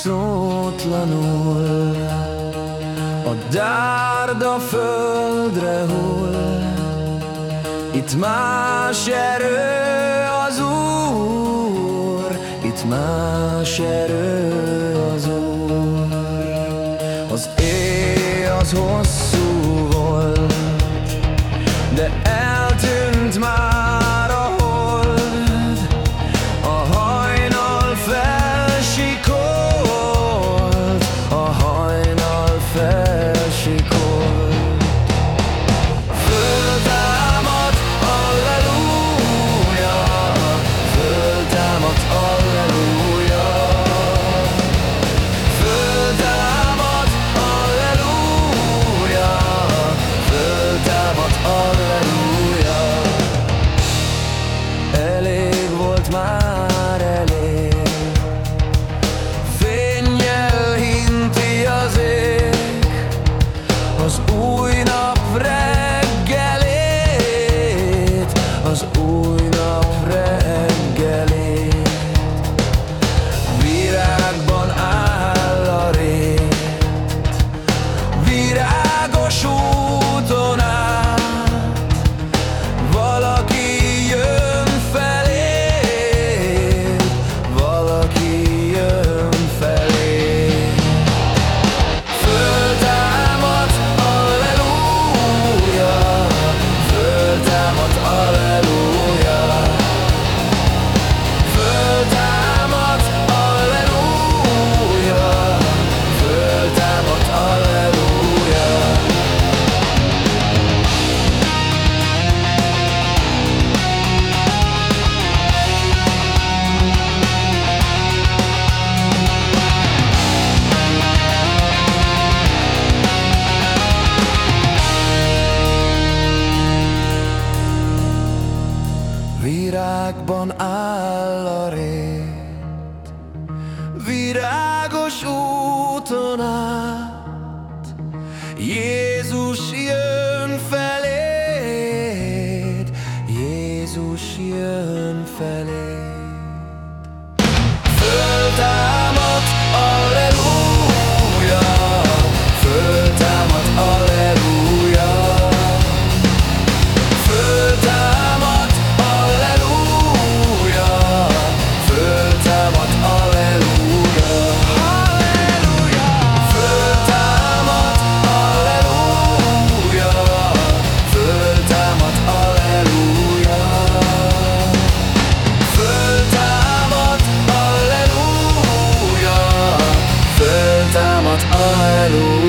szótlanul. A dárda földre hull. Itt más erő az Úr. Itt más erő az Úr. Az éj az hosszú volt De eltűnt már Jézus jön feléd, Jézus jön feléd. lado.